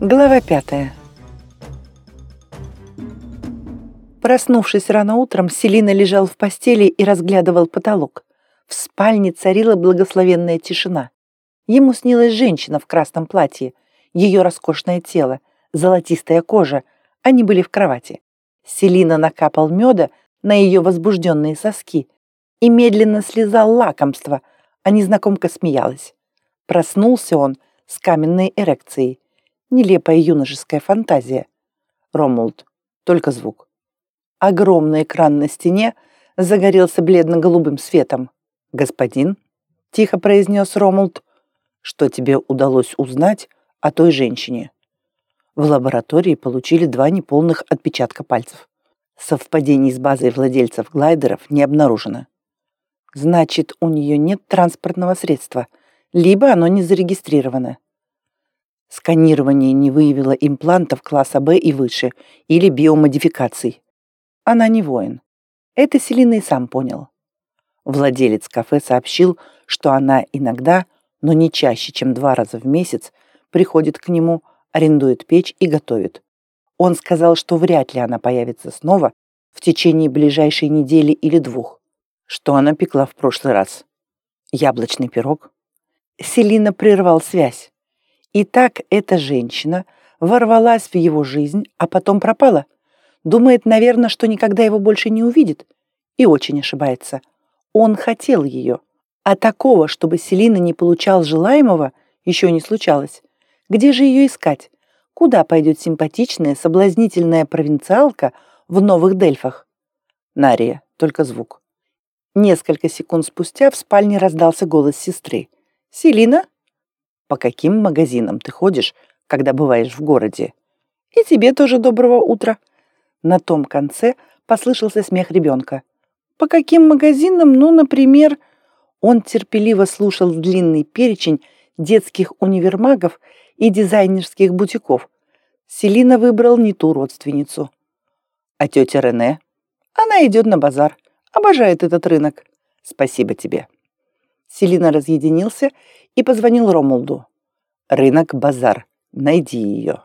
Глава пятая. Проснувшись рано утром, Селина лежал в постели и разглядывал потолок. В спальне царила благословенная тишина. Ему снилась женщина в красном платье, ее роскошное тело, золотистая кожа. Они были в кровати. Селина накапал меда на ее возбужденные соски и медленно слезал лакомство, а незнакомка смеялась. Проснулся он с каменной эрекцией Нелепая юношеская фантазия. Ромулд. Только звук. Огромный экран на стене загорелся бледно-голубым светом. «Господин», — тихо произнес Ромулд, — «что тебе удалось узнать о той женщине?» В лаборатории получили два неполных отпечатка пальцев. Совпадений с базой владельцев глайдеров не обнаружено. Значит, у нее нет транспортного средства, либо оно не зарегистрировано. Сканирование не выявило имплантов класса Б и выше или биомодификаций. Она не воин. Это Селина и сам понял. Владелец кафе сообщил, что она иногда, но не чаще, чем два раза в месяц, приходит к нему, арендует печь и готовит. Он сказал, что вряд ли она появится снова в течение ближайшей недели или двух. Что она пекла в прошлый раз? Яблочный пирог? Селина прервал связь. И так эта женщина ворвалась в его жизнь, а потом пропала. Думает, наверное, что никогда его больше не увидит. И очень ошибается. Он хотел ее. А такого, чтобы Селина не получал желаемого, еще не случалось. Где же ее искать? Куда пойдет симпатичная, соблазнительная провинциалка в новых Дельфах? Нария, только звук. Несколько секунд спустя в спальне раздался голос сестры. «Селина?» По каким магазинам ты ходишь, когда бываешь в городе. И тебе тоже доброго утра. На том конце послышался смех ребенка. По каким магазинам, ну, например... Он терпеливо слушал длинный перечень детских универмагов и дизайнерских бутиков. Селина выбрал не ту родственницу. А тетя Рене? Она идет на базар. Обожает этот рынок. Спасибо тебе. Селина разъединился и позвонил Ромулду. «Рынок Базар. Найди ее».